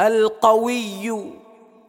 القوي